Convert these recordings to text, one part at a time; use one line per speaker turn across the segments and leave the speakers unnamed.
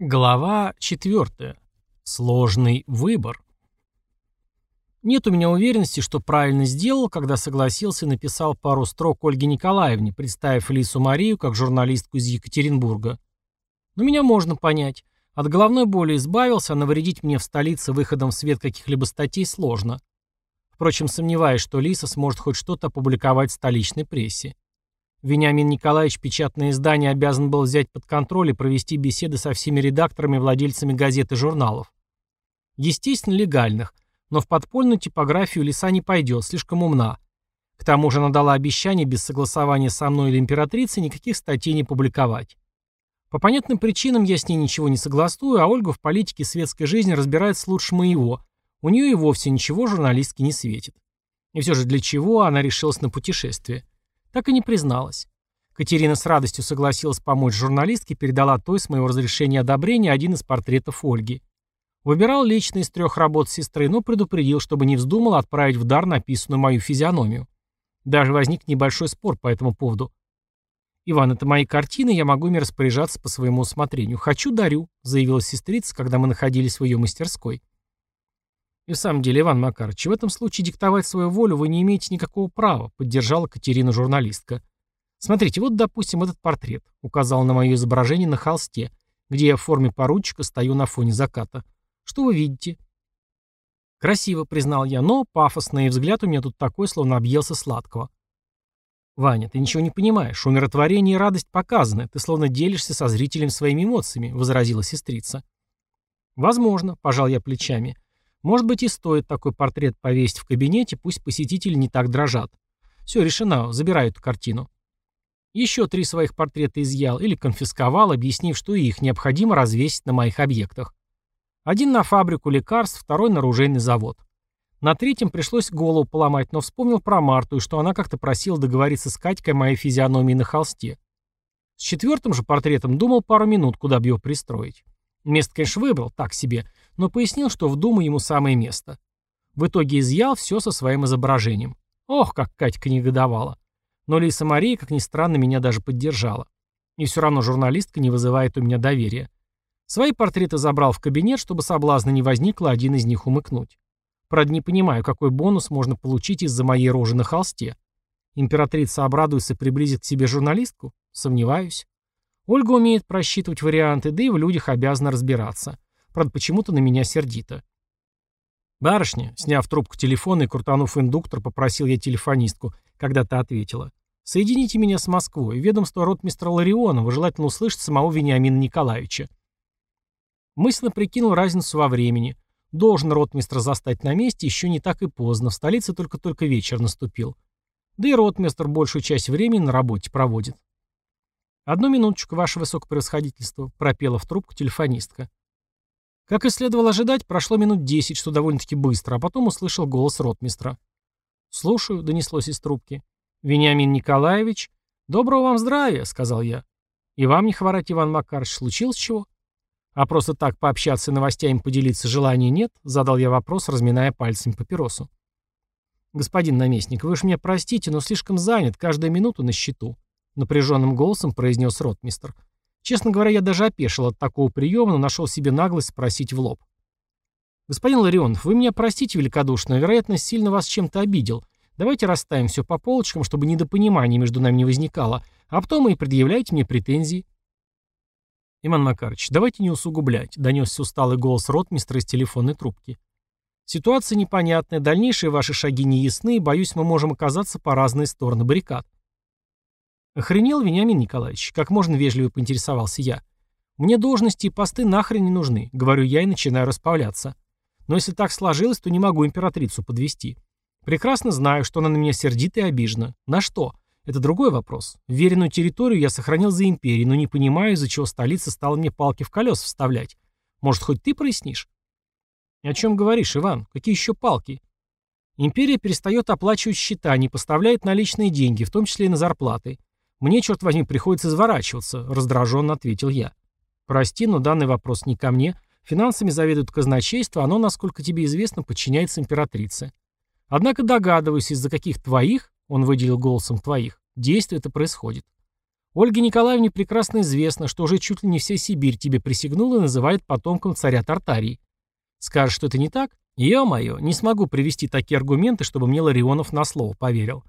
Глава 4. Сложный выбор. Нет у меня уверенности, что правильно сделал, когда согласился и написал пару строк Ольге Николаевне, представив Лису Марию как журналистку из Екатеринбурга. Но меня можно понять. От головной боли избавился, а навредить мне в столице выходом в свет каких-либо статей сложно. Впрочем, сомневаюсь, что Лиса сможет хоть что-то опубликовать в столичной прессе. Вениамин Николаевич печатное издание обязан был взять под контроль и провести беседы со всеми редакторами и владельцами газет и журналов. Естественно, легальных, но в подпольную типографию Лиса не пойдет, слишком умна. К тому же она дала обещание без согласования со мной или императрицей никаких статей не публиковать. По понятным причинам я с ней ничего не согласую, а Ольга в политике и светской жизни разбирается лучше моего. У нее и вовсе ничего журналистки не светит. И все же для чего она решилась на путешествие? Так и не призналась. Катерина с радостью согласилась помочь журналистке и передала той с моего разрешения одобрения один из портретов Ольги. Выбирал лично из трех работ сестры, но предупредил, чтобы не вздумал отправить в дар написанную мою физиономию. Даже возник небольшой спор по этому поводу. «Иван, это мои картины, я могу ими распоряжаться по своему усмотрению. Хочу, дарю», — заявила сестрица, когда мы находились в ее мастерской. «И в самом деле, Иван Макарович, в этом случае диктовать свою волю вы не имеете никакого права», поддержала Катерина журналистка. «Смотрите, вот, допустим, этот портрет», указал на мое изображение на холсте, где я в форме поручика стою на фоне заката. «Что вы видите?» «Красиво», — признал я, но пафосный взгляд у меня тут такой, словно объелся сладкого. «Ваня, ты ничего не понимаешь. Умиротворение и радость показаны. Ты словно делишься со зрителем своими эмоциями», — возразила сестрица. «Возможно», — пожал я плечами. Может быть и стоит такой портрет повесить в кабинете, пусть посетители не так дрожат. Все, решено, забираю эту картину. Еще три своих портрета изъял или конфисковал, объяснив, что их необходимо развесить на моих объектах. Один на фабрику лекарств, второй на оружейный завод. На третьем пришлось голову поломать, но вспомнил про Марту и что она как-то просила договориться с Катькой о моей физиономии на холсте. С четвертым же портретом думал пару минут, куда бы его пристроить. Место, конечно, выбрал, так себе, но пояснил, что в Думу ему самое место. В итоге изъял все со своим изображением. Ох, как Катька негодовала. Но Лиса Мария, как ни странно, меня даже поддержала. И все равно журналистка не вызывает у меня доверия. Свои портреты забрал в кабинет, чтобы соблазна не возникло один из них умыкнуть. Правда, не понимаю, какой бонус можно получить из-за моей рожи на холсте. Императрица обрадуется и приблизит к себе журналистку? Сомневаюсь. Ольга умеет просчитывать варианты, да и в людях обязана разбираться. Правда, почему-то на меня сердито. «Барышня», сняв трубку телефона и крутанув индуктор, попросил я телефонистку, когда та ответила. «Соедините меня с Москвой, ведомство ротмистра Ларионова, желательно услышать самого Вениамина Николаевича». Мысленно прикинул разницу во времени. Должен ротмистр застать на месте, еще не так и поздно, в столице только-только вечер наступил. Да и ротмистр большую часть времени на работе проводит. «Одну минуточку, ваше высокопревосходительство», — пропела в трубку телефонистка. Как и следовало ожидать, прошло минут десять, что довольно-таки быстро, а потом услышал голос ротмистра. «Слушаю», — донеслось из трубки. «Вениамин Николаевич?» «Доброго вам здравия», — сказал я. «И вам не хворать, Иван Макарович, случилось чего?» «А просто так пообщаться и новостями поделиться желания нет?» — задал я вопрос, разминая пальцем папиросу. «Господин наместник, вы уж меня простите, но слишком занят, каждая минута на счету», — напряженным голосом произнес ротмистр. Честно говоря, я даже опешил от такого приема, но нашел себе наглость спросить в лоб. «Господин Ларионов, вы меня простите великодушно, вероятно, сильно вас чем-то обидел. Давайте расставим все по полочкам, чтобы недопонимания между нами не возникало, а потом и предъявляйте мне претензии». «Иван Макарович, давайте не усугублять», — донесся усталый голос ротмистра из телефонной трубки. «Ситуация непонятная, дальнейшие ваши шаги не ясны, боюсь, мы можем оказаться по разные стороны баррикад». Охренел Вениамин Николаевич, как можно вежливо поинтересовался я. Мне должности и посты нахрен не нужны, говорю я и начинаю расправляться. Но если так сложилось, то не могу императрицу подвести. Прекрасно знаю, что она на меня сердита и обижена. На что? Это другой вопрос. Веренную территорию я сохранил за империей, но не понимаю, из-за чего столица стала мне палки в колеса вставлять. Может, хоть ты прояснишь? О чем говоришь, Иван? Какие еще палки? Империя перестает оплачивать счета, не поставляет наличные деньги, в том числе и на зарплаты. «Мне, черт возьми, приходится изворачиваться», — раздраженно ответил я. «Прости, но данный вопрос не ко мне. Финансами заведует казначейство, оно, насколько тебе известно, подчиняется императрице. Однако догадываюсь, из-за каких твоих, он выделил голосом твоих, действий это происходит. Ольге Николаевне прекрасно известно, что уже чуть ли не вся Сибирь тебе присягнула и называет потомком царя Тартарии. Скажешь, что это не так? Ё-моё, не смогу привести такие аргументы, чтобы мне Ларионов на слово поверил.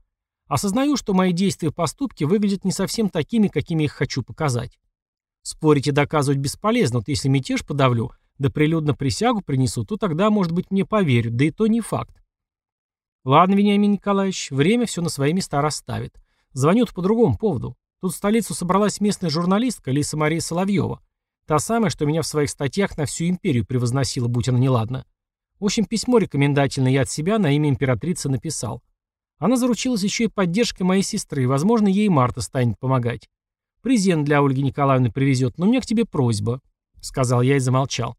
Осознаю, что мои действия и поступки выглядят не совсем такими, какими их хочу показать. Спорить и доказывать бесполезно, вот если мятеж подавлю, да прилюдно присягу принесу, то тогда, может быть, мне поверят, да и то не факт. Ладно, Вениамин Николаевич, время все на свои места расставит. Звонют по другому поводу. Тут в столицу собралась местная журналистка Лиса Мария Соловьева. Та самая, что меня в своих статьях на всю империю превозносила, будь она неладна. В общем, письмо рекомендательное я от себя на имя императрицы написал. Она заручилась еще и поддержкой моей сестры, возможно, ей Марта станет помогать. Презент для Ольги Николаевны привезет, но у меня к тебе просьба», — сказал я и замолчал.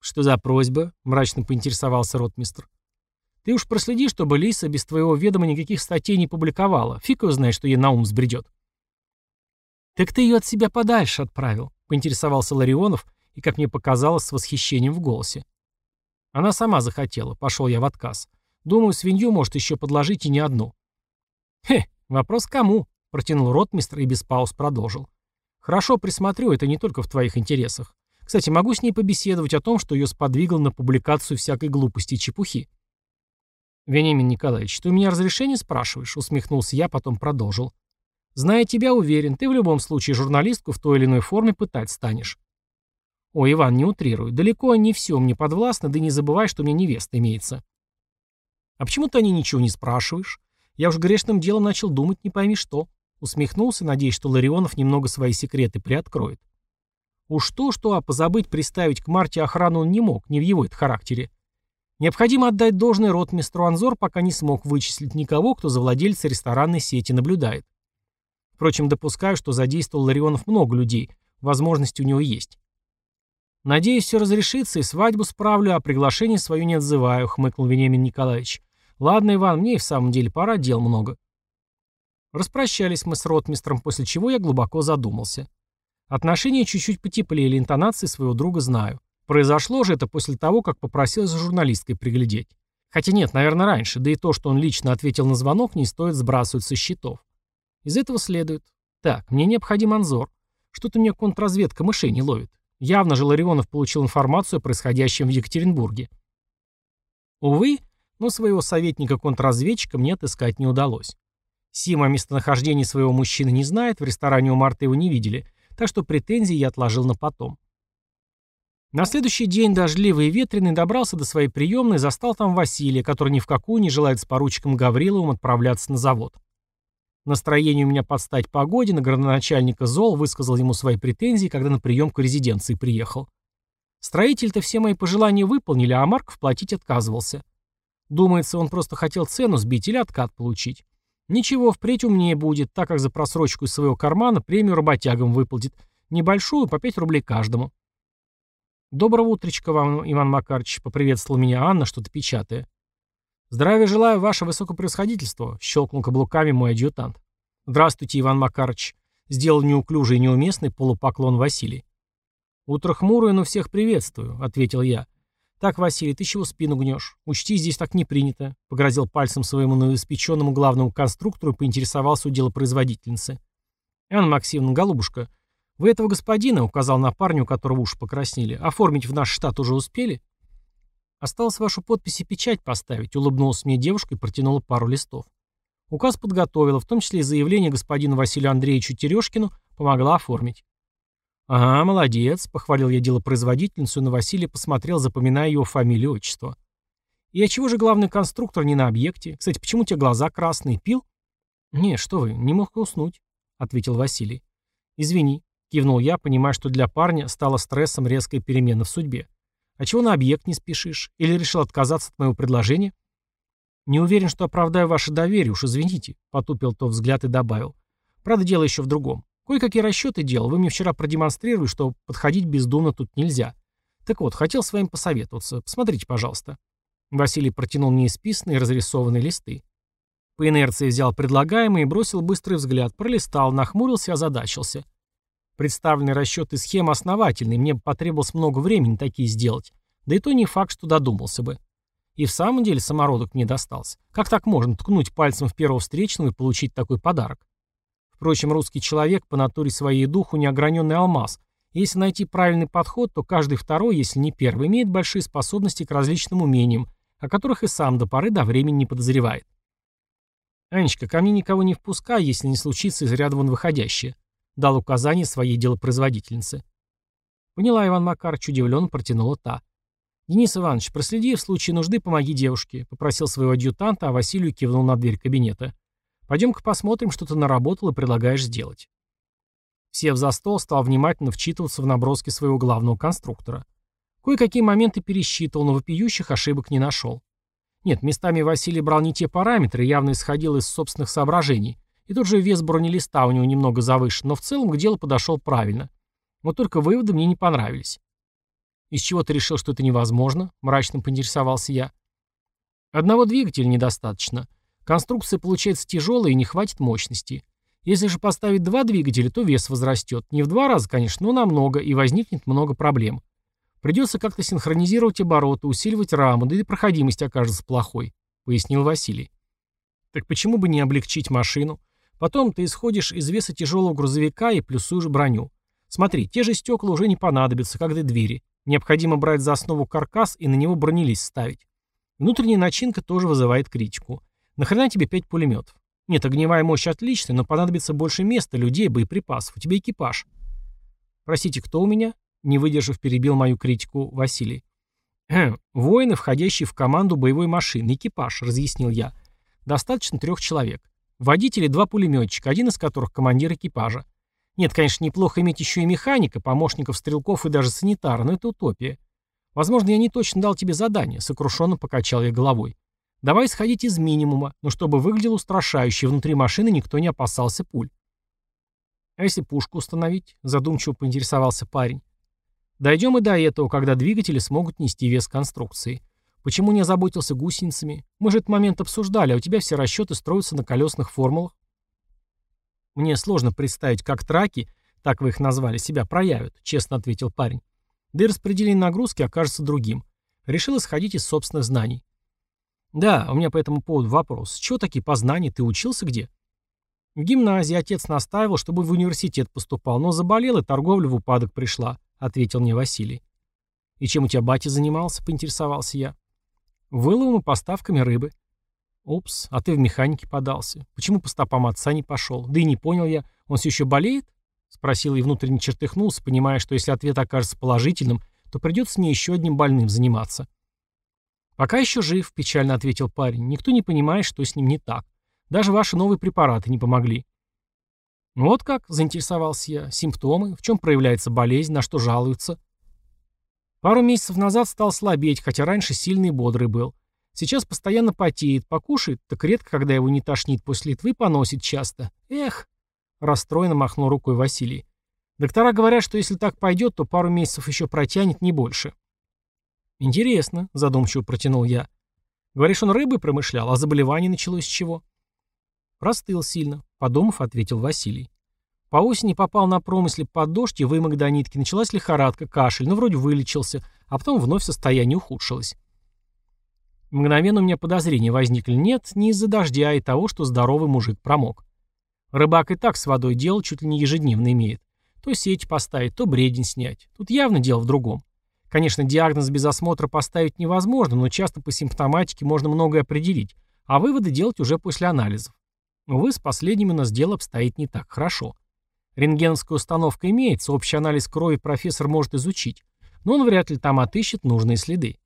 «Что за просьба?» — мрачно поинтересовался ротмистр. «Ты уж проследи, чтобы Лиса без твоего ведома никаких статей не публиковала. Фиг его знает, что ей на ум сбредет». «Так ты ее от себя подальше отправил», — поинтересовался Ларионов и, как мне показалось, с восхищением в голосе. Она сама захотела, пошел я в отказ. Думаю, свинью может еще подложить и не одну. «Хе, вопрос кому?» — протянул ротмистр и без пауз продолжил. «Хорошо присмотрю, это не только в твоих интересах. Кстати, могу с ней побеседовать о том, что ее сподвигло на публикацию всякой глупости и чепухи». «Вениамин Николаевич, ты у меня разрешение спрашиваешь?» — усмехнулся я, потом продолжил. Зная тебя, уверен, ты в любом случае журналистку в той или иной форме пытать станешь. Ой, Иван, не утрируй. Далеко не все мне подвластно, да не забывай, что у меня невеста имеется. А почему ты о ней ничего не спрашиваешь? Я уж грешным делом начал думать не пойми что. Усмехнулся, надеясь, что Ларионов немного свои секреты приоткроет. Уж то-что, а позабыть приставить к Марте охрану он не мог, не в его это характере. Необходимо отдать должное ротмистру Анзор, пока не смог вычислить никого, кто за владельца ресторанной сети наблюдает. Впрочем, допускаю, что задействовал Ларионов много людей. Возможности у него есть. «Надеюсь, все разрешится, и свадьбу справлю, а приглашение свое не отзываю», — хмыкнул Вениамин Николаевич. «Ладно, Иван, мне и в самом деле пора, дел много». Распрощались мы с ротмистром, после чего я глубоко задумался. Отношения чуть-чуть потеплели, интонации своего друга знаю. Произошло же это после того, как попросил за журналисткой приглядеть. Хотя нет, наверное, раньше, да и то, что он лично ответил на звонок, не стоит сбрасывать со счетов. Из этого следует. Так, мне необходим анзор. Что-то меня контрразведка мышей не ловит. Явно же Ларионов получил информацию о происходящем в Екатеринбурге. Увы, но своего советника-контрразведчика мне отыскать не удалось. Сима о местонахождении своего мужчины не знает, в ресторане у Марта его не видели, так что претензии я отложил на потом. На следующий день, дождливый и ветреный, добрался до своей приемной застал там Василия, который ни в какую не желает с поручиком Гавриловым отправляться на завод. Настроение у меня под стать погоде, на градоначальника Зол высказал ему свои претензии, когда на прием к резиденции приехал. Строитель-то все мои пожелания выполнили, а Марков платить отказывался. Думается, он просто хотел цену сбить или откат получить. Ничего, впредь умнее будет, так как за просрочку из своего кармана премию работягам выплатит. Небольшую, по 5 рублей каждому. «Доброго утречка вам, Иван Макарович», — поприветствовал меня Анна, что-то печатая. «Здравия желаю, ваше высокопревосходительство», — щелкнул каблуками мой адъютант. «Здравствуйте, Иван Макарович», — сделал неуклюжий и неуместный полупоклон Василий. «Утро хмурое, но всех приветствую», — ответил я. «Так, Василий, ты чего спину гнешь? Учти, здесь так не принято», — погрозил пальцем своему новоиспеченному главному конструктору и поинтересовался у делопроизводительницы. «Анна Максимовна, голубушка, вы этого господина, — указал на парню, у которого уши покраснели, — оформить в наш штат уже успели?» «Осталось вашу подпись и печать поставить», — улыбнулась мне девушка и протянула пару листов. Указ подготовила, в том числе и заявление господину Василию Андреевичу Терешкину помогла оформить. «Ага, молодец», — похвалил я делопроизводительницу, но Василий посмотрел, запоминая его фамилию и отчество. «И а чего же главный конструктор не на объекте? Кстати, почему у тебя глаза красные? Пил?» «Не, что вы, не мог уснуть», — ответил Василий. «Извини», — кивнул я, понимая, что для парня стало стрессом резкая перемена в судьбе. А чего на объект не спешишь? Или решил отказаться от моего предложения? Не уверен, что оправдаю ваше доверие, уж извините, потупил то взгляд и добавил. Правда, дело еще в другом. Кое-какие расчеты делал. Вы мне вчера продемонстрировали, что подходить бездумно тут нельзя. Так вот, хотел с вами посоветоваться. Посмотрите, пожалуйста. Василий протянул мне исписанные разрисованные листы. По инерции взял предлагаемый и бросил быстрый взгляд, пролистал, нахмурился озадачился. Расчеты и схемы основательные, мне потребовалось много времени такие сделать. Да и то не факт, что додумался бы. И в самом деле самородок мне достался. Как так можно ткнуть пальцем в первого встречного и получить такой подарок? Впрочем, русский человек по натуре своей духу неограненный алмаз. Если найти правильный подход, то каждый второй, если не первый, имеет большие способности к различным умениям, о которых и сам до поры до времени не подозревает. «Анечка, ко мне никого не впускай, если не случится из ряда вон выходящее», дал указание своей делопроизводительнице. Поняла Иван Макарович, удивленно протянула та. «Денис Иванович, проследи, в случае нужды помоги девушке», попросил своего адъютанта, а Василию кивнул на дверь кабинета. Пойдем-ка посмотрим, что ты наработал и предлагаешь сделать. Сев за стол, стал внимательно вчитываться в наброски своего главного конструктора. Кое-какие моменты пересчитывал, но вопиющих ошибок не нашел. Нет, местами Василий брал не те параметры, явно исходил из собственных соображений. И тот же вес бронелиста у него немного завышен, но в целом к делу подошел правильно. Вот только выводы мне не понравились. «Из чего ты решил, что это невозможно?» – мрачно поинтересовался я. «Одного двигателя недостаточно. Конструкция получается тяжелая и не хватит мощности. Если же поставить два двигателя, то вес возрастет. Не в два раза, конечно, но намного, и возникнет много проблем. Придется как-то синхронизировать обороты, усиливать раму, да и проходимость окажется плохой», — пояснил Василий. «Так почему бы не облегчить машину? Потом ты исходишь из веса тяжелого грузовика и плюсуешь броню. Смотри, те же стекла уже не понадобятся, как и двери. Необходимо брать за основу каркас и на него бронелист ставить. Внутренняя начинка тоже вызывает критику. Нахрена тебе пять пулеметов? Нет, огневая мощь отличная, но понадобится больше места, людей, боеприпасов. У тебя экипаж. Простите, кто у меня? Не выдержав, перебил мою критику Василий. «Хм, воины, входящие в команду боевой машины, экипаж», — разъяснил я. «Достаточно трех человек. Водители два пулеметчика, один из которых командир экипажа. Нет, конечно, неплохо иметь еще и механика, помощников стрелков и даже санитара, но это утопия. Возможно, я не точно дал тебе задание», — сокрушенно покачал я головой. Давай исходить из минимума, но чтобы выглядело устрашающе, внутри машины никто не опасался пуль. А если пушку установить? Задумчиво поинтересовался парень. Дойдем и до этого, когда двигатели смогут нести вес конструкции. Почему не озаботился гусеницами? Мы же этот момент обсуждали, а у тебя все расчеты строятся на колесных формулах. Мне сложно представить, как траки, так вы их назвали, себя проявят, честно ответил парень. Да и распределение нагрузки окажется другим. Решил исходить из собственных знаний. Да, у меня по этому поводу вопрос. Чего такие познания? Ты учился где? В гимназии отец настаивал, чтобы в университет поступал, но заболел и торговля в упадок пришла, ответил мне Василий. И чем у тебя батя занимался, поинтересовался я. Выловом и поставками рыбы. Упс, а ты в механике подался. Почему по стопам отца не пошел? Да и не понял я, он все еще болеет? Спросил и внутренне чертыхнулся, понимая, что если ответ окажется положительным, то придется мне еще одним больным заниматься. «Пока еще жив», — печально ответил парень. «Никто не понимает, что с ним не так. Даже ваши новые препараты не помогли». «Вот как?» — заинтересовался я. «Симптомы? В чем проявляется болезнь? На что жалуются?» Пару месяцев назад стал слабеть, хотя раньше сильный и бодрый был. Сейчас постоянно потеет, покушает, так редко, когда его не тошнит после Литвы, поносит часто. Эх!» Расстроенно махнул рукой Василий. «Доктора говорят, что если так пойдет, то пару месяцев еще протянет, не больше». «Интересно», — задумчиво протянул я. «Говоришь, он рыбой промышлял, а заболевание началось с чего?» «Простыл сильно», — подумав, ответил Василий. По осени попал на промысле под дождь и вымок до нитки. Началась лихорадка, кашель, но ну, вроде вылечился, а потом вновь состояние ухудшилось. Мгновенно у меня подозрения возникли. Нет, не из-за дождя, а и того, что здоровый мужик промок. Рыбак и так с водой дело чуть ли не ежедневно имеет. То сеть поставить, то бредень снять. Тут явно дело в другом. Конечно, диагноз без осмотра поставить невозможно, но часто по симптоматике можно многое определить, а выводы делать уже после анализов. Увы, с последними у нас дело обстоит не так хорошо. Рентгеновская установка имеется, общий анализ крови профессор может изучить, но он вряд ли там отыщет нужные следы.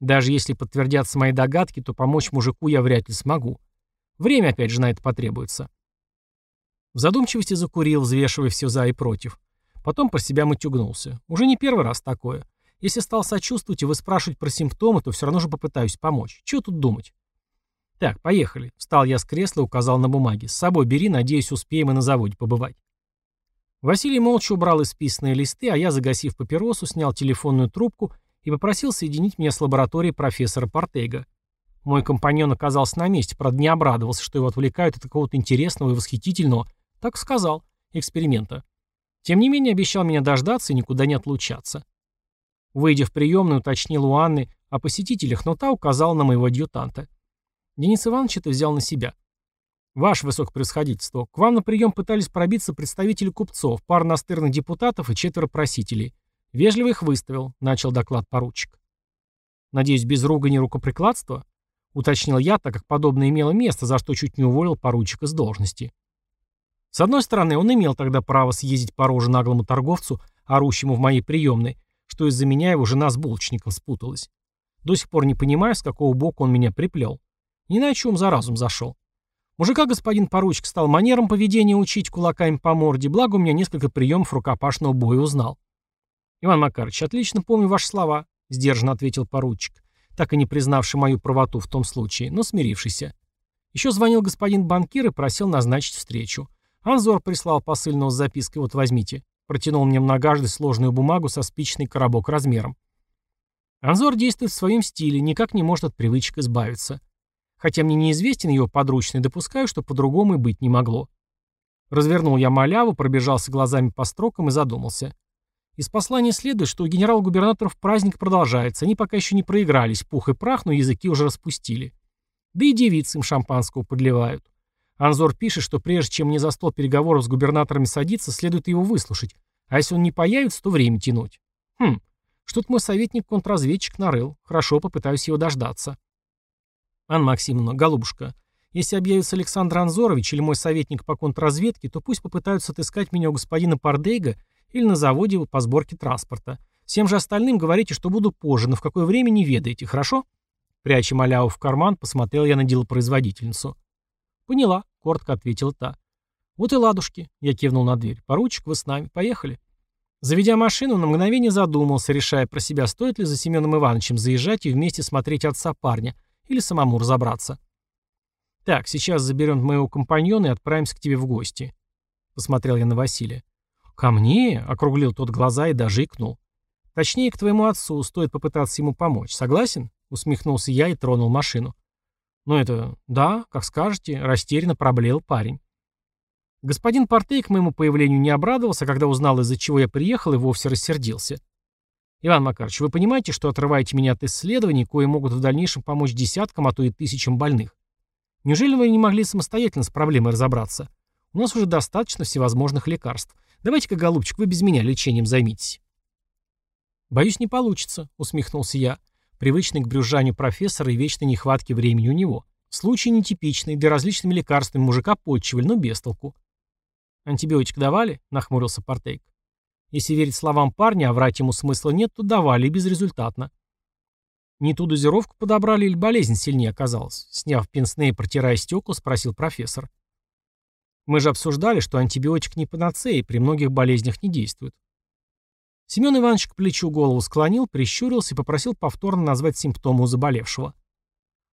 Даже если подтвердятся мои догадки, то помочь мужику я вряд ли смогу. Время опять же на это потребуется. В задумчивости закурил, взвешивая все за и против. Потом про себя матюгнулся. Уже не первый раз такое. Если стал сочувствовать и выспрашивать про симптомы, то все равно же попытаюсь помочь. Чего тут думать? Так, поехали. Встал я с кресла и указал на бумаге. С собой бери, надеюсь, успеем и на заводе побывать. Василий молча убрал исписанные листы, а я, загасив папиросу, снял телефонную трубку и попросил соединить меня с лабораторией профессора Портега. Мой компаньон оказался на месте, правда не обрадовался, что его отвлекают от какого-то интересного и восхитительного, так сказал, эксперимента. Тем не менее обещал меня дождаться и никуда не отлучаться. Выйдя в приемную, уточнил у Анны о посетителях, но та указала на моего адъютанта. Денис Иванович это взял на себя. «Ваше высокопревосходительство, к вам на прием пытались пробиться представители купцов, пара настырных депутатов и четверо просителей. Вежливо их выставил», — начал доклад поручик. «Надеюсь, без ругани рукоприкладства?» — уточнил я, так как подобное имело место, за что чуть не уволил поручика с должности. С одной стороны, он имел тогда право съездить по роже наглому торговцу, орущему в моей приемной, что из-за меня его жена с булочником спуталась. До сих пор не понимаю, с какого бока он меня приплел. Ни на чем за разум зашел. Мужика господин поручик стал манерам поведения учить кулаками по морде, благо у меня несколько приемов рукопашного боя узнал. «Иван Макарович, отлично помню ваши слова», — сдержанно ответил поручик, так и не признавший мою правоту в том случае, но смирившийся. Еще звонил господин банкир и просил назначить встречу. Анзор прислал посыльного с запиской «Вот возьмите». Протянул мне многожды сложную бумагу со спичный коробок размером. Анзор действует в своем стиле, никак не может от привычек избавиться. Хотя мне неизвестен его подручный, допускаю, что по-другому и быть не могло. Развернул я маляву, пробежался глазами по строкам и задумался. Из послания следует, что у генерал-губернаторов праздник продолжается, они пока еще не проигрались, пух и прах, но языки уже распустили. Да и девицы им шампанского подливают. Анзор пишет, что прежде чем мне за стол переговоров с губернаторами садиться, следует его выслушать, а если он не появится, то время тянуть. Хм, что-то мой советник-контрразведчик нарыл. Хорошо, попытаюсь его дождаться. Анна Максимовна, голубушка, если объявится Александр Анзорович или мой советник по контрразведке, то пусть попытаются отыскать меня у господина Пардейга или на заводе по сборке транспорта. Всем же остальным говорите, что буду позже, но в какое время не ведаете, хорошо? Пряча маляву в карман, посмотрел я на делопроизводительницу. Поняла. — коротко ответила та. «Вот и ладушки», — я кивнул на дверь. «Поручик, вы с нами. Поехали». Заведя машину, на мгновение задумался, решая про себя, стоит ли за Семеном Ивановичем заезжать и вместе смотреть отца парня, или самому разобраться. «Так, сейчас заберем моего компаньона и отправимся к тебе в гости», — посмотрел я на Василия. «Ко мне?» — округлил тот глаза и даже икнул. «Точнее, к твоему отцу. Стоит попытаться ему помочь. Согласен?» — усмехнулся я и тронул машину. «Ну это... да, как скажете», — растерянно проблеял парень. Господин Портей к моему появлению не обрадовался, когда узнал, из-за чего я приехал, и вовсе рассердился. «Иван Макарович, вы понимаете, что отрываете меня от исследований, кои могут в дальнейшем помочь десяткам, а то и тысячам больных? Неужели вы не могли самостоятельно с проблемой разобраться? У нас уже достаточно всевозможных лекарств. Давайте-ка, голубчик, вы без меня лечением займитесь». «Боюсь, не получится», — усмехнулся я привычный к брюзжанию профессора и вечной нехватке времени у него. Случай нетипичный, да различными лекарствами мужика подчивали, но без толку. «Антибиотик давали?» — нахмурился Портейк. Если верить словам парня, а врать ему смысла нет, то давали и безрезультатно. Не ту дозировку подобрали или болезнь сильнее оказалась? Сняв пенсне и протирая стекла, спросил профессор. Мы же обсуждали, что антибиотик не панацея и при многих болезнях не действует. Семен Иванович к плечу голову склонил, прищурился и попросил повторно назвать симптомы у заболевшего.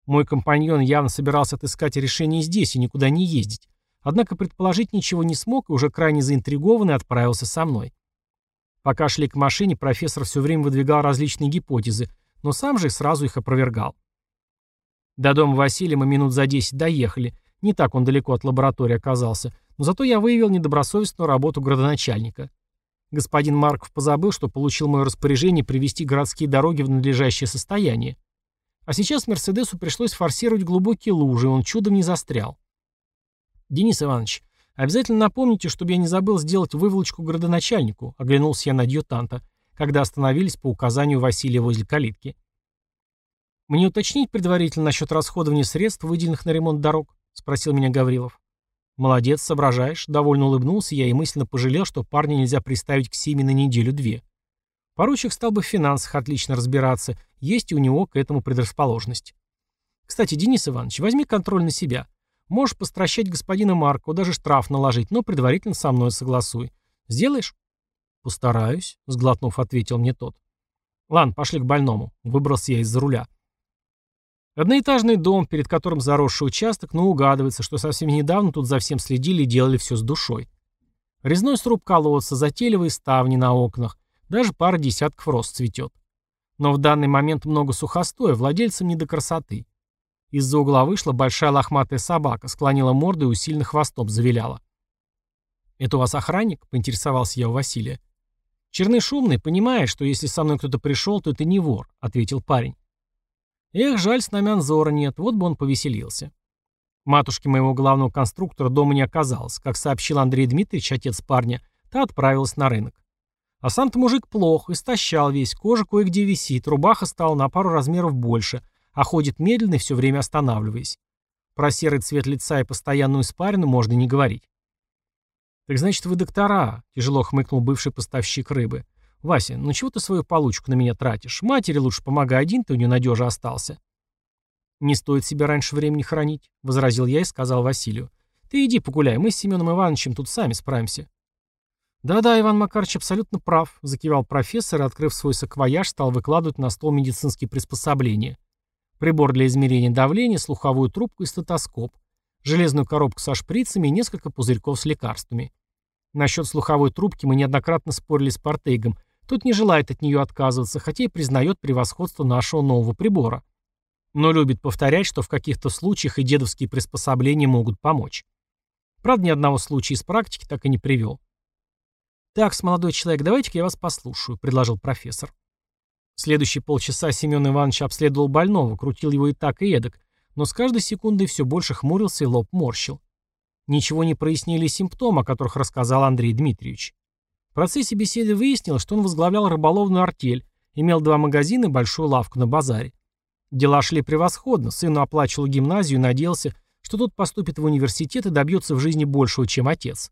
Мой компаньон явно собирался отыскать решение здесь и никуда не ездить, однако предположить ничего не смог и уже крайне заинтригованный отправился со мной. Пока шли к машине, профессор все время выдвигал различные гипотезы, но сам же сразу их опровергал. До дома Василия мы минут за десять доехали, не так он далеко от лаборатории оказался, но зато я выявил недобросовестную работу градоначальника. Господин Марков позабыл, что получил мое распоряжение привести городские дороги в надлежащее состояние. А сейчас Мерседесу пришлось форсировать глубокие лужи, он чудом не застрял. «Денис Иванович, обязательно напомните, чтобы я не забыл сделать выволочку градоначальнику», оглянулся я на адъютанта, когда остановились по указанию Василия возле калитки. «Мне уточнить предварительно насчет расходования средств, выделенных на ремонт дорог?» — спросил меня Гаврилов. «Молодец, соображаешь», — довольно улыбнулся я и мысленно пожалел, что парня нельзя приставить к Симе на неделю-две. Поручик стал бы в финансах отлично разбираться, есть и у него к этому предрасположенность. Кстати, Денис Иванович, возьми контроль на себя. Можешь постращать господина Марку, даже штраф наложить, но предварительно со мной согласуй. Сделаешь? Постараюсь, сглотнув, ответил мне тот. Ладно, пошли к больному. Выбрался я из-за руля. Одноэтажный дом, перед которым заросший участок, но угадывается, что совсем недавно тут за всем следили и делали все с душой. Резной сруб колодца, затейливые ставни на окнах, даже пара десятков рост цветет. Но в данный момент много сухостоя, владельцам не до красоты. Из-за угла вышла большая лохматая собака, склонила морду и усиленно хвостом завиляла. «Это у вас охранник?» — поинтересовался я у Василия. «Черный шумный понимает, что если со мной кто-то пришел, то это не вор», — ответил парень. Эх, жаль, с нами Анзора нет, вот бы он повеселился. Матушки моего главного конструктора дома не оказалось. Как сообщил Андрей Дмитриевич, отец парня, та отправилась на рынок. А сам-то мужик плох, истощал весь, кожа кое-где висит, рубаха стала на пару размеров больше, а ходит медленно и все время останавливаясь. Про серый цвет лица и постоянную испарину можно не говорить. «Так значит, вы доктора», — тяжело хмыкнул бывший поставщик рыбы. «Вася, ну чего ты свою получку на меня тратишь? Матери лучше помогай, один ты у нее надежа остался». «Не стоит себя раньше времени хранить», — возразил я и сказал Василию. «Ты иди погуляй, мы с Семеном Ивановичем тут сами справимся». «Да-да, Иван Макарович абсолютно прав», — закивал профессор и, открыв свой саквояж, стал выкладывать на стол медицинские приспособления. Прибор для измерения давления, слуховую трубку и стетоскоп, железную коробку со шприцами и несколько пузырьков с лекарствами. Насчет слуховой трубки мы неоднократно спорили с Портейгом. Тот не желает от нее отказываться, хотя и признает превосходство нашего нового прибора но любит повторять, что в каких-то случаях и дедовские приспособления могут помочь. Правда, ни одного случая из практики так и не привел. «Так, молодой человек, давайте-ка я вас послушаю», — предложил профессор. Следующие полчаса Семен Иванович обследовал больного, крутил его и так, и эдак, но с каждой секундой все больше хмурился и лоб морщил. Ничего не прояснили симптомы, о которых рассказал Андрей Дмитриевич. Процессе беседы выяснилось, что он возглавлял рыболовную артель, имел два магазина и большую лавку на базаре. Дела шли превосходно, сыну оплачивал гимназию и надеялся, что тот поступит в университет и добьется в жизни большего, чем отец.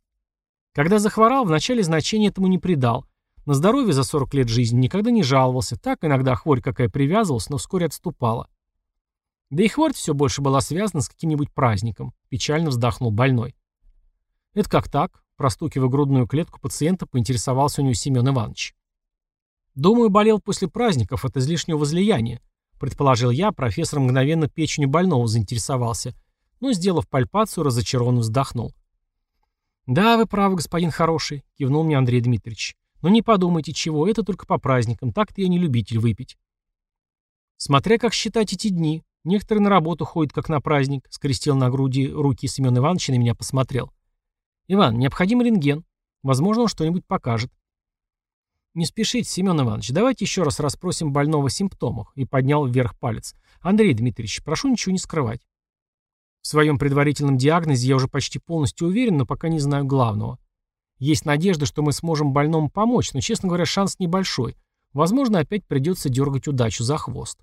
Когда захворал, вначале значения этому не придал. На здоровье за 40 лет жизни никогда не жаловался, так иногда хворь какая привязывалась, но вскоре отступала. Да и хворь все больше была связана с каким-нибудь праздником, печально вздохнул больной. Это как так? Простукивая грудную клетку пациента, поинтересовался у него Семен Иванович. Думаю, болел после праздников от излишнего возлияния. Предположил я, профессор мгновенно печенью больного заинтересовался, но, сделав пальпацию, разочарованно вздохнул. «Да, вы правы, господин хороший», — кивнул мне Андрей Дмитриевич. «Но не подумайте, чего, это только по праздникам, так-то я не любитель выпить». «Смотря как считать эти дни. Некоторые на работу ходят, как на праздник», — скрестил на груди руки Семен Иванович и на меня посмотрел. «Иван, необходим рентген. Возможно, он что-нибудь покажет». «Не спешите, Семен Иванович, давайте еще раз расспросим больного о симптомах», и поднял вверх палец. «Андрей Дмитриевич, прошу ничего не скрывать». В своем предварительном диагнозе я уже почти полностью уверен, но пока не знаю главного. Есть надежда, что мы сможем больному помочь, но, честно говоря, шанс небольшой. Возможно, опять придется дергать удачу за хвост.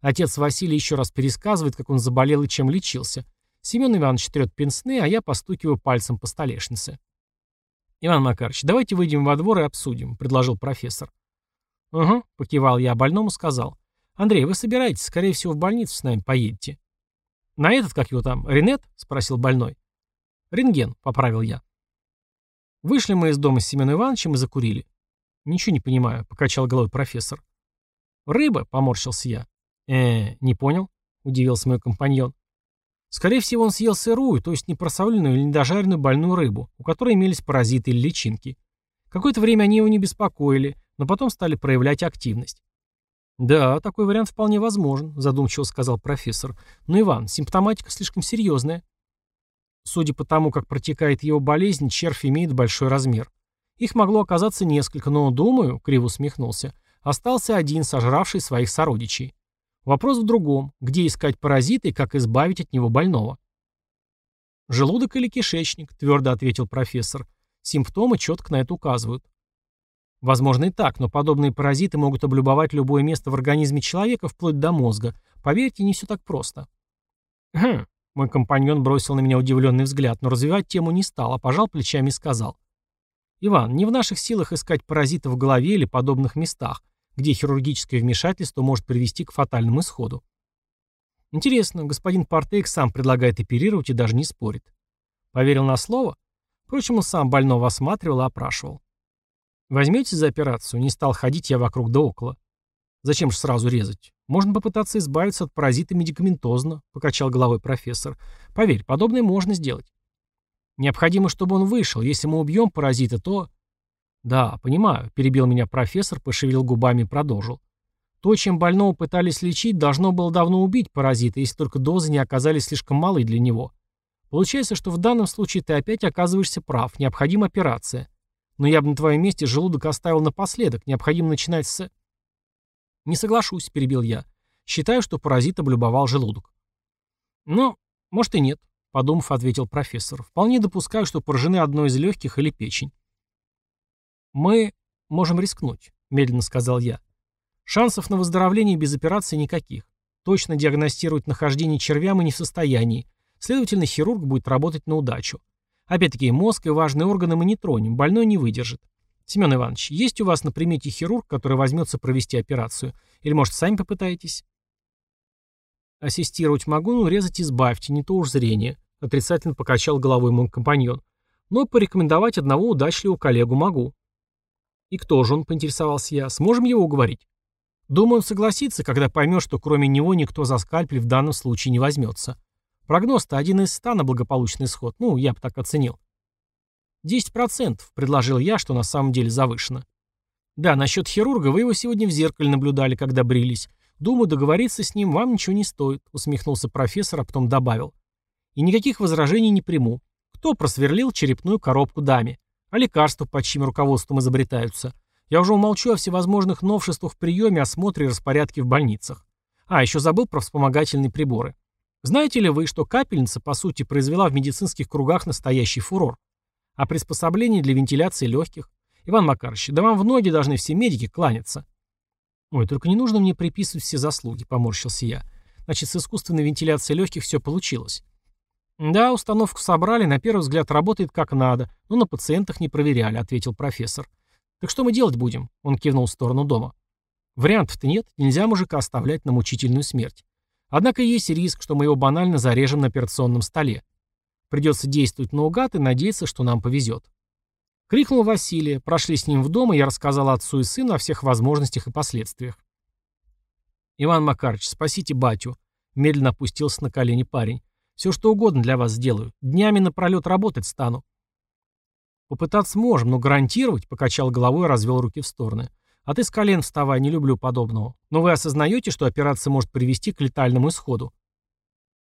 Отец Василий еще раз пересказывает, как он заболел и чем лечился. Семен Иванович трет пенсны, а я постукиваю пальцем по столешнице. «Иван Макарович, давайте выйдем во двор и обсудим», — предложил профессор. «Угу», — покивал я, а больному сказал. «Андрей, вы собираетесь, скорее всего, в больницу с нами поедете». «На этот, как его там, Ренет?» — спросил больной. «Рентген», — поправил я. Вышли мы из дома с Семеном Ивановичем и закурили. «Ничего не понимаю», — покачал головой профессор. «Рыба», — поморщился я. «Э, не понял», — удивился мой компаньон. Скорее всего, он съел сырую, то есть непросоленную или недожаренную больную рыбу, у которой имелись паразиты или личинки. Какое-то время они его не беспокоили, но потом стали проявлять активность. «Да, такой вариант вполне возможен», — задумчиво сказал профессор. «Но, Иван, симптоматика слишком серьезная». Судя по тому, как протекает его болезнь, червь имеет большой размер. Их могло оказаться несколько, но, думаю, — криво усмехнулся, — остался один, сожравший своих сородичей. Вопрос в другом, где искать паразита и как избавить от него больного. «Желудок или кишечник», — твердо ответил профессор. Симптомы четко на это указывают. Возможно и так, но подобные паразиты могут облюбовать любое место в организме человека вплоть до мозга. Поверьте, не все так просто. Хм, мой компаньон бросил на меня удивленный взгляд, но развивать тему не стал, а пожал плечами и сказал. «Иван, не в наших силах искать паразиты в голове или подобных местах где хирургическое вмешательство может привести к фатальному исходу. Интересно, господин Партейк сам предлагает оперировать и даже не спорит. Поверил на слово? Впрочем, он сам больного осматривал и опрашивал. Возьмете за операцию? Не стал ходить я вокруг да около. Зачем же сразу резать? Можно попытаться избавиться от паразита медикаментозно, покачал головой профессор. Поверь, подобное можно сделать. Необходимо, чтобы он вышел. Если мы убьем паразита, то... «Да, понимаю», — перебил меня профессор, пошевелил губами и продолжил. «То, чем больного пытались лечить, должно было давно убить паразита, если только дозы не оказались слишком малы для него. Получается, что в данном случае ты опять оказываешься прав, необходима операция. Но я бы на твоем месте желудок оставил напоследок, необходимо начинать с...» «Не соглашусь», — перебил я. «Считаю, что паразит облюбовал желудок». «Ну, может и нет», — подумав, ответил профессор. «Вполне допускаю, что поражены одной из легких или печень». «Мы можем рискнуть», — медленно сказал я. «Шансов на выздоровление без операции никаких. Точно диагностировать нахождение червя мы не в состоянии. Следовательно, хирург будет работать на удачу. Опять-таки, мозг и важные органы мы не тронем, больной не выдержит. Семен Иванович, есть у вас на примете хирург, который возьмется провести операцию? Или, может, сами попытаетесь?» «Ассистировать могу, но резать избавьте, не то уж зрение», — отрицательно покачал головой мой компаньон. «Но порекомендовать одного удачливого коллегу могу». «И кто же он?» — поинтересовался я. «Сможем его уговорить?» «Думаю, он согласится, когда поймет, что кроме него никто за скальпель в данном случае не возьмется. Прогноз-то один из ста на благополучный исход. Ну, я бы так оценил». «Десять процентов», — предложил я, что на самом деле завышено. «Да, насчет хирурга вы его сегодня в зеркале наблюдали, когда брились. «Думаю, договориться с ним вам ничего не стоит», — усмехнулся профессор, а потом добавил. «И никаких возражений не приму. Кто просверлил черепную коробку даме? А лекарства под чьим руководством изобретаются? Я уже умолчу о всевозможных новшествах в приеме, осмотре и распорядке в больницах. А, еще забыл про вспомогательные приборы. Знаете ли вы, что капельница, по сути, произвела в медицинских кругах настоящий фурор? А приспособление для вентиляции легких? Иван Макарович, да вам в ноги должны все медики кланяться. «Ой, только не нужно мне приписывать все заслуги», — поморщился я. «Значит, с искусственной вентиляцией легких все получилось». «Да, установку собрали, на первый взгляд работает как надо, но на пациентах не проверяли», — ответил профессор. «Так что мы делать будем?» — он кивнул в сторону дома. «Вариантов-то нет, нельзя мужика оставлять на мучительную смерть. Однако есть риск, что мы его банально зарежем на операционном столе. Придется действовать наугад и надеяться, что нам повезет». Крикнул Василия, прошли с ним в дом, и я рассказал отцу и сыну о всех возможностях и последствиях. «Иван Макарович, спасите батю», — медленно опустился на колени парень. «Все что угодно для вас сделаю. Днями напролет работать стану». «Попытаться можем, но гарантировать», — покачал головой и развел руки в стороны. «А ты с колен вставай, не люблю подобного. Но вы осознаете, что операция может привести к летальному исходу?»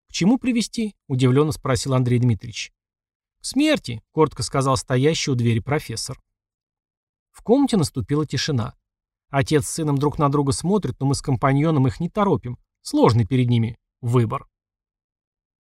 «К чему привести?» — удивленно спросил Андрей Дмитриевич. смерти», — коротко сказал стоящий у двери профессор. В комнате наступила тишина. Отец с сыном друг на друга смотрят, но мы с компаньоном их не торопим. Сложный перед ними выбор.